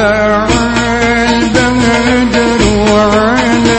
على البدر دروعنا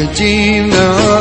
Medina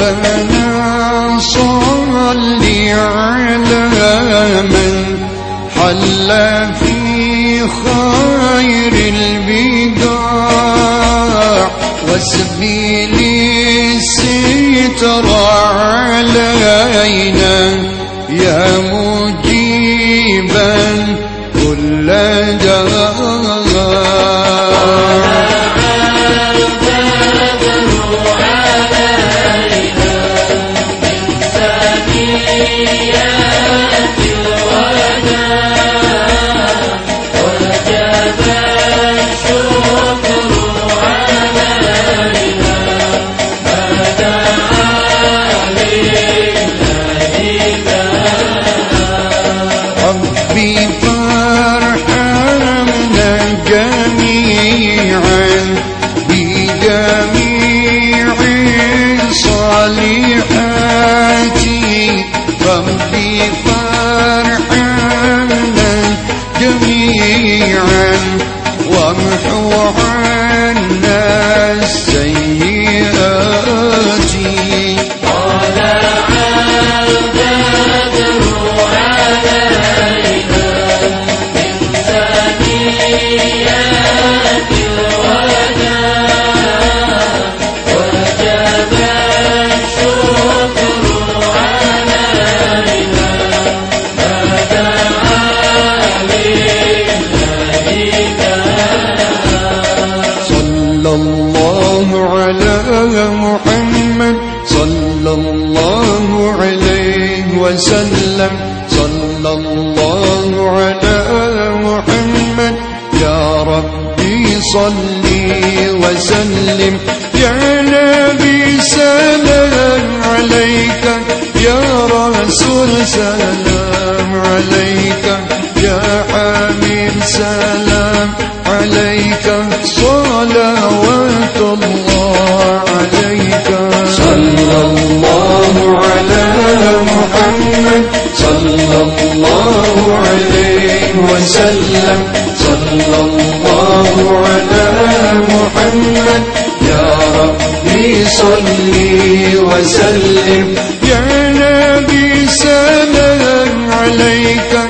ربنا صل على من حل في خير البقاع واسبيل الستر علينا يا مجيبا ربي وامحو عنا السيئات صلي وسلم. يا نبي سلام عليك. يا رسول سلام عليك. يا حبيب سلام عليك. صلوات الله عليك. صلى الله على محمد. صلى الله عليه وسلم. على محمد. يا ربي صلي وسلم. يا نبي سلام عليك.